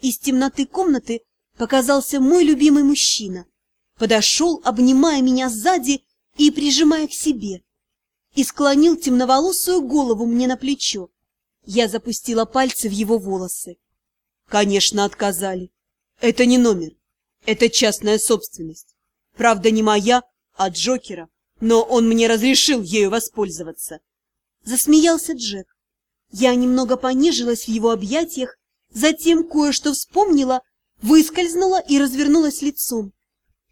Из темноты комнаты показался мой любимый мужчина. Подошел, обнимая меня сзади и прижимая к себе. И склонил темноволосую голову мне на плечо. Я запустила пальцы в его волосы. Конечно, отказали. Это не номер. Это частная собственность. Правда, не моя, а Джокера. Но он мне разрешил ею воспользоваться. Засмеялся Джек. Я немного понежилась в его объятиях, затем кое-что вспомнила, выскользнула и развернулась лицом.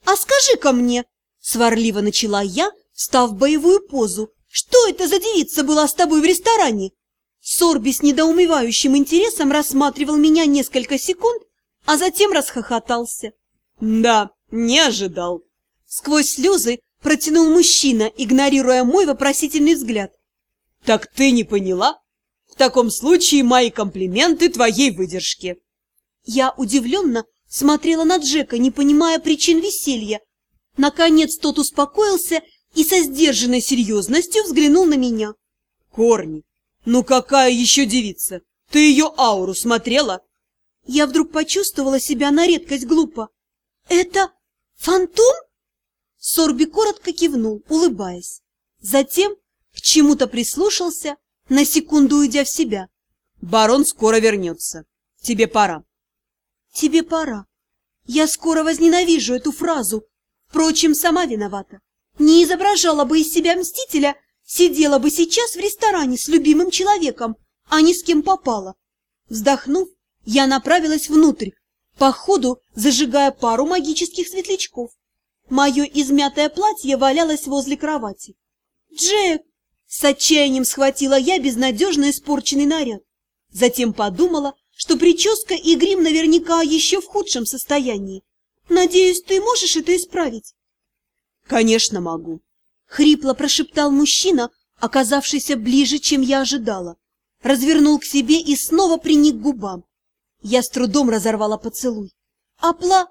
«А скажи-ка мне!» — сварливо начала я, став в боевую позу. «Что это за девица была с тобой в ресторане?» Сорби с недоумевающим интересом рассматривал меня несколько секунд, а затем расхохотался. «Да, не ожидал!» Сквозь слезы протянул мужчина, игнорируя мой вопросительный взгляд. «Так ты не поняла? В таком случае мои комплименты твоей выдержке!» Я удивленно смотрела на Джека, не понимая причин веселья. Наконец тот успокоился и со сдержанной серьезностью взглянул на меня. «Корни, ну какая еще девица? Ты ее ауру смотрела?» Я вдруг почувствовала себя на редкость глупо. «Это фантом?» Сорби коротко кивнул, улыбаясь. Затем к чему-то прислушался, на секунду уйдя в себя. «Барон скоро вернется. Тебе пора». «Тебе пора. Я скоро возненавижу эту фразу. Впрочем, сама виновата. Не изображала бы из себя мстителя, сидела бы сейчас в ресторане с любимым человеком, а не с кем попала». Вздохнув, я направилась внутрь, по ходу зажигая пару магических светлячков. Мое измятое платье валялось возле кровати. «Джек!» — с отчаянием схватила я безнадежно испорченный наряд. Затем подумала, что прическа и грим наверняка еще в худшем состоянии. Надеюсь, ты можешь это исправить? Конечно, могу. Хрипло прошептал мужчина, оказавшийся ближе, чем я ожидала. Развернул к себе и снова приник к губам. Я с трудом разорвала поцелуй. Апла!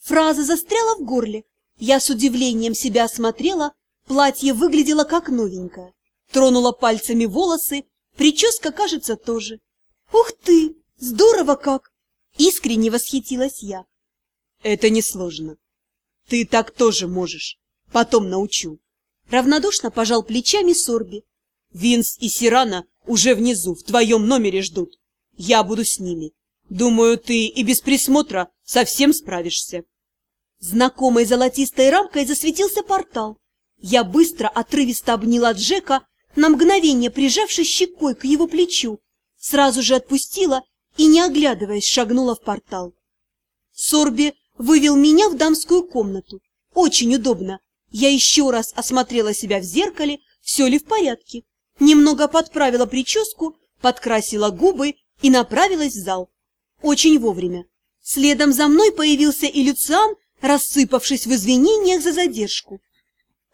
Фраза застряла в горле. Я с удивлением себя осмотрела, платье выглядело как новенькое. Тронула пальцами волосы, прическа, кажется, тоже. Ух ты! Здорово как! Искренне восхитилась я. Это несложно. Ты так тоже можешь. Потом научу. Равнодушно пожал плечами Сорби. Винс и Сирана уже внизу, в твоем номере ждут. Я буду с ними. Думаю, ты и без присмотра совсем справишься. Знакомой золотистой рамкой засветился портал. Я быстро отрывисто обняла Джека, на мгновение прижавшись щекой к его плечу, сразу же отпустила и, не оглядываясь, шагнула в портал. Сорби вывел меня в дамскую комнату. Очень удобно. Я еще раз осмотрела себя в зеркале, все ли в порядке. Немного подправила прическу, подкрасила губы и направилась в зал. Очень вовремя. Следом за мной появился и Люциан, рассыпавшись в извинениях за задержку.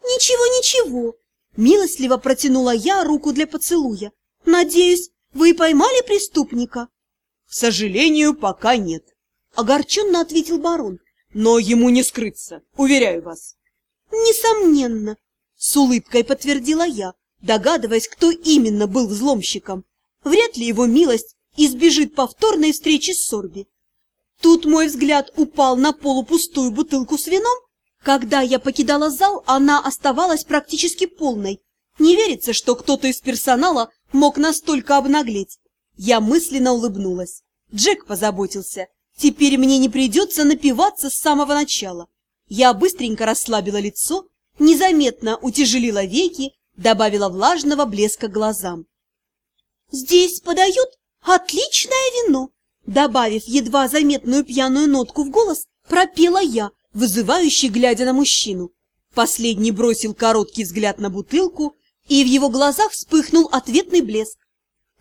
«Ничего, ничего!» — милостливо протянула я руку для поцелуя. «Надеюсь, вы поймали преступника?» К сожалению, пока нет. Огорченно ответил барон. Но ему не скрыться, уверяю вас. Несомненно, с улыбкой подтвердила я, догадываясь, кто именно был взломщиком. Вряд ли его милость избежит повторной встречи с Сорби. Тут мой взгляд упал на полупустую бутылку с вином. Когда я покидала зал, она оставалась практически полной. Не верится, что кто-то из персонала мог настолько обнаглеть. Я мысленно улыбнулась. Джек позаботился. Теперь мне не придется напиваться с самого начала. Я быстренько расслабила лицо, незаметно утяжелила веки, добавила влажного блеска глазам. «Здесь подают отличное вино!» Добавив едва заметную пьяную нотку в голос, пропела я, вызывающе глядя на мужчину. Последний бросил короткий взгляд на бутылку, и в его глазах вспыхнул ответный блеск.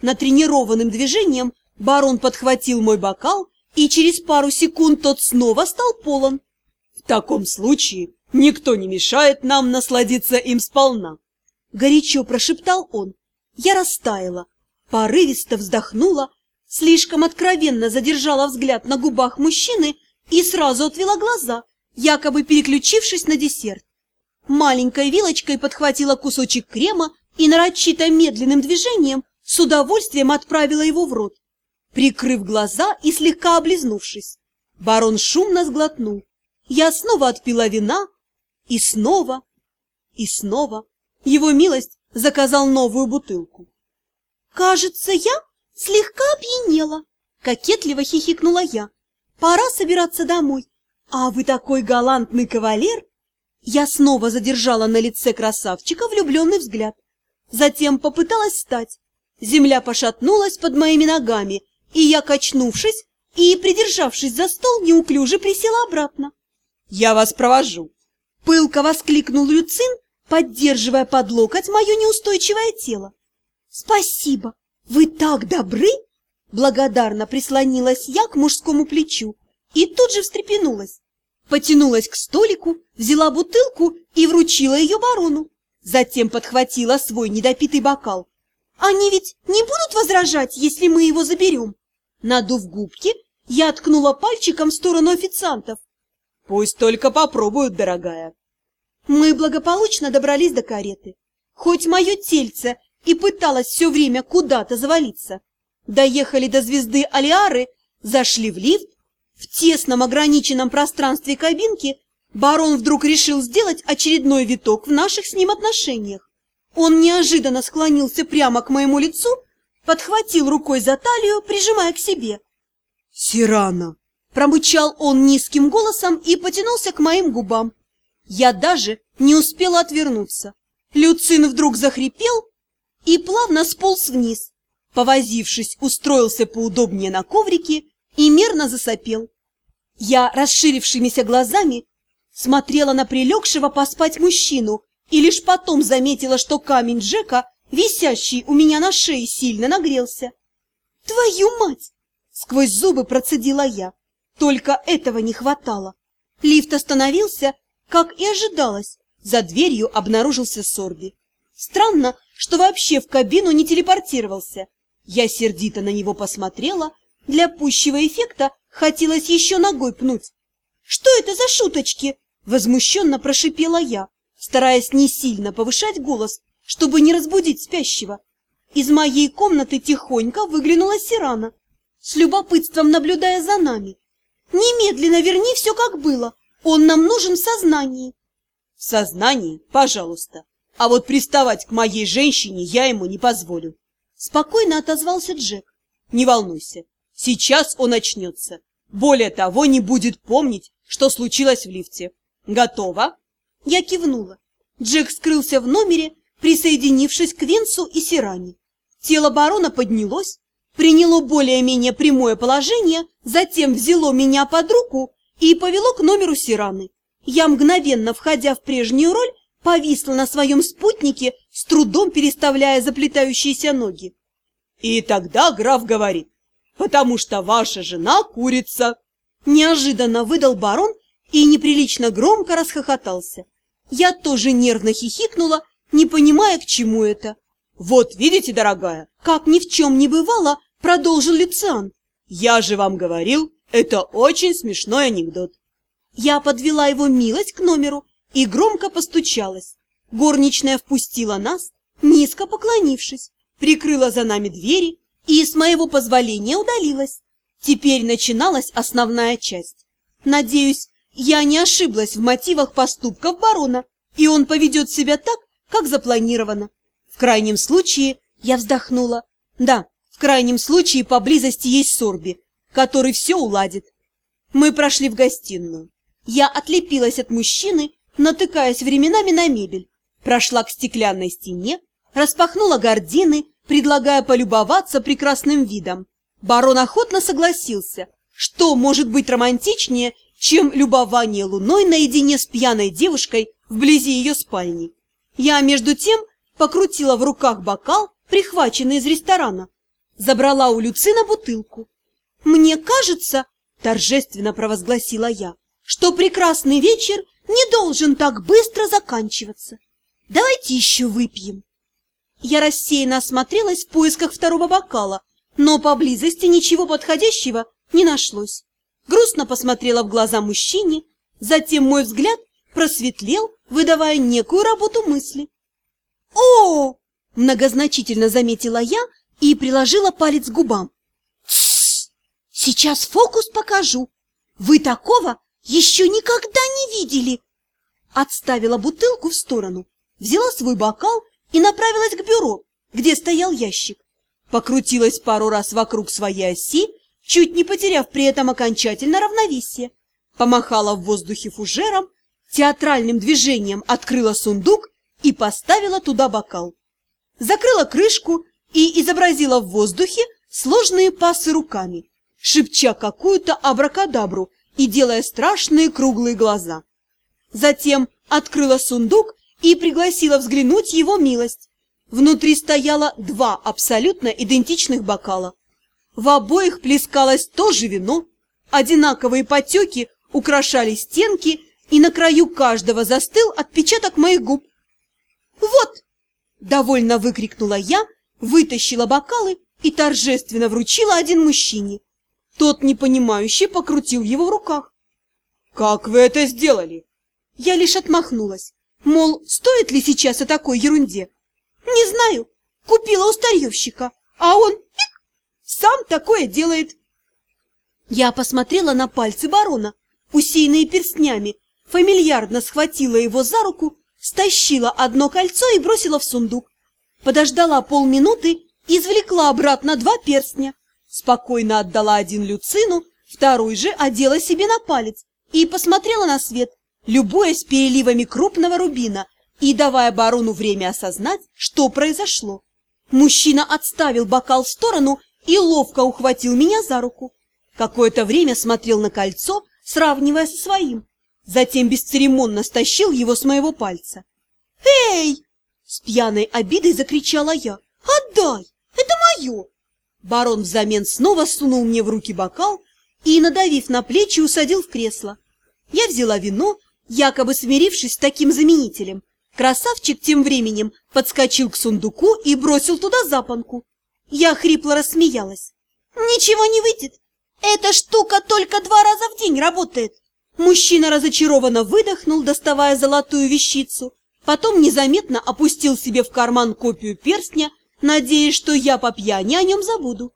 Натренированным движением барон подхватил мой бокал, и через пару секунд тот снова стал полон. В таком случае никто не мешает нам насладиться им сполна. Горячо прошептал он. Я растаяла, порывисто вздохнула, слишком откровенно задержала взгляд на губах мужчины и сразу отвела глаза, якобы переключившись на десерт. Маленькой вилочкой подхватила кусочек крема и нарочито медленным движением с удовольствием отправила его в рот. прикрыв глаза и слегка облизнувшись. Барон шумно сглотнул. Я снова отпила вина, и снова, и снова. Его милость заказал новую бутылку. «Кажется, я слегка опьянела», — кокетливо хихикнула я. «Пора собираться домой. А вы такой галантный кавалер!» Я снова задержала на лице красавчика влюбленный взгляд. Затем попыталась встать. Земля пошатнулась под моими ногами, и я, качнувшись и, придержавшись за стол, неуклюже присела обратно. «Я вас провожу!» Пылко воскликнул Люцин, поддерживая под локоть мое неустойчивое тело. «Спасибо! Вы так добры!» Благодарно прислонилась я к мужскому плечу и тут же встрепенулась. Потянулась к столику, взяла бутылку и вручила ее барону. Затем подхватила свой недопитый бокал. «Они ведь не будут возражать, если мы его заберем?» Надув губки, я ткнула пальчиком в сторону официантов. «Пусть только попробуют, дорогая!» Мы благополучно добрались до кареты. Хоть мое тельце и пыталось все время куда-то завалиться. Доехали до звезды Алиары, зашли в лифт. В тесном ограниченном пространстве кабинки барон вдруг решил сделать очередной виток в наших с ним отношениях. Он неожиданно склонился прямо к моему лицу, подхватил рукой за талию, прижимая к себе. «Сирана!» – промычал он низким голосом и потянулся к моим губам. Я даже не успела отвернуться. Люцин вдруг захрипел и плавно сполз вниз. Повозившись, устроился поудобнее на коврике и мерно засопел. Я, расширившимися глазами, смотрела на прилегшего поспать мужчину и лишь потом заметила, что камень Джека, висящий у меня на шее, сильно нагрелся. «Твою мать!» — сквозь зубы процедила я. Только этого не хватало. Лифт остановился, как и ожидалось, за дверью обнаружился Сорби. Странно, что вообще в кабину не телепортировался. Я сердито на него посмотрела, для пущего эффекта хотелось еще ногой пнуть. «Что это за шуточки?» – возмущенно прошипела я, стараясь не сильно повышать голос, чтобы не разбудить спящего. Из моей комнаты тихонько выглянула Сирана, с любопытством наблюдая за нами. «Немедленно верни все, как было!» Он нам нужен в сознании. В сознании, пожалуйста. А вот приставать к моей женщине я ему не позволю. Спокойно отозвался Джек. Не волнуйся, сейчас он очнется. Более того, не будет помнить, что случилось в лифте. Готово? Я кивнула. Джек скрылся в номере, присоединившись к Винсу и Сиране. Тело барона поднялось, приняло более-менее прямое положение, затем взяло меня под руку и повело к номеру Сираны. Я, мгновенно входя в прежнюю роль, повисла на своем спутнике, с трудом переставляя заплетающиеся ноги. И тогда граф говорит, потому что ваша жена курица. Неожиданно выдал барон и неприлично громко расхохотался. Я тоже нервно хихикнула, не понимая, к чему это. Вот видите, дорогая, как ни в чем не бывало, продолжил Люциан. Я же вам говорил, это очень смешной анекдот. Я подвела его милость к номеру и громко постучалась. Горничная впустила нас, низко поклонившись, прикрыла за нами двери и с моего позволения удалилась. Теперь начиналась основная часть. Надеюсь, я не ошиблась в мотивах поступков барона, и он поведет себя так, как запланировано. В крайнем случае, я вздохнула. Да, в крайнем случае поблизости есть Сорби, который все уладит. Мы прошли в гостиную. Я отлепилась от мужчины, натыкаясь временами на мебель, прошла к стеклянной стене, распахнула гардины, предлагая полюбоваться прекрасным видом. Барон охотно согласился. Что может быть романтичнее, чем любование луной наедине с пьяной девушкой вблизи ее спальни? Я, между тем, покрутила в руках бокал, прихваченный из ресторана, забрала у Люцина бутылку. «Мне кажется, — торжественно провозгласила я, — что прекрасный вечер не должен так быстро заканчиваться. Давайте еще выпьем». Я рассеянно осмотрелась в поисках второго бокала, но поблизости ничего подходящего не нашлось. Грустно посмотрела в глаза мужчине, затем мой взгляд просветлел, выдавая некую работу мысли. «О!» – многозначительно заметила я и приложила палец к губам. Сейчас фокус покажу. Вы такого еще никогда не видели. Отставила бутылку в сторону, взяла свой бокал и направилась к бюро, где стоял ящик. Покрутилась пару раз вокруг своей оси, чуть не потеряв при этом окончательно равновесие. Помахала в воздухе фужером, театральным движением открыла сундук и поставила туда бокал. Закрыла крышку и изобразила в воздухе сложные пасы руками, шепча какую-то абракадабру и делая страшные круглые глаза. Затем открыла сундук и пригласила взглянуть его милость. Внутри стояло два абсолютно идентичных бокала. В обоих плескалось то же вино, одинаковые потеки украшали стенки, и на краю каждого застыл отпечаток моих губ. «Вот!» – довольно выкрикнула я, вытащила бокалы и торжественно вручила один мужчине. Тот, непонимающе, покрутил его в руках. «Как вы это сделали?» Я лишь отмахнулась, мол, стоит ли сейчас о такой ерунде? Не знаю, купила у старьевщика, а он пик, сам такое делает. Я посмотрела на пальцы барона, усеянные перстнями, фамильярно схватила его за руку, стащила одно кольцо и бросила в сундук. Подождала полминуты, извлекла обратно два перстня, спокойно отдала один Люцину, второй же одела себе на палец и посмотрела на свет, любуясь переливами крупного рубина и давая барону время осознать, что произошло. Мужчина отставил бокал в сторону и ловко ухватил меня за руку. Какое-то время смотрел на кольцо, сравнивая со своим. Затем бесцеремонно стащил его с моего пальца. «Эй!» — с пьяной обидой закричала я. «Отдай! Это мое!» Барон взамен снова сунул мне в руки бокал и, надавив на плечи, усадил в кресло. Я взяла вино якобы смирившись с таким заменителем. Красавчик тем временем подскочил к сундуку и бросил туда запонку. Я хрипло рассмеялась. «Ничего не выйдет! Эта штука только два раза в день работает!» Мужчина разочарованно выдохнул, доставая золотую вещицу. Потом незаметно опустил себе в карман копию перстня, надеясь, что я по пьяни о нем забуду.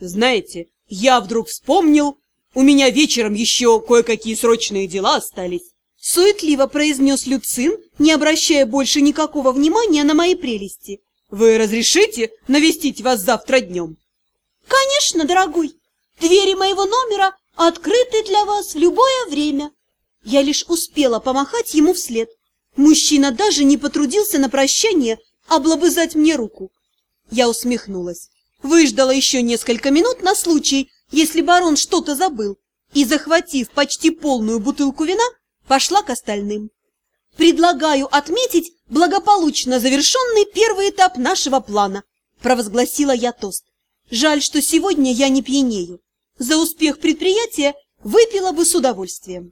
«Знаете, я вдруг вспомнил, у меня вечером еще кое-какие срочные дела остались. Суетливо произнес Люцин, не обращая больше никакого внимания на мои прелести. «Вы разрешите навестить вас завтра днем?» «Конечно, дорогой! Двери моего номера открыты для вас в любое время!» Я лишь успела помахать ему вслед. Мужчина даже не потрудился на прощание облобызать мне руку. Я усмехнулась, выждала еще несколько минут на случай, если барон что-то забыл, и, захватив почти полную бутылку вина, пошла к остальным. «Предлагаю отметить благополучно завершенный первый этап нашего плана», провозгласила я тост. «Жаль, что сегодня я не пьянею. За успех предприятия выпила бы с удовольствием».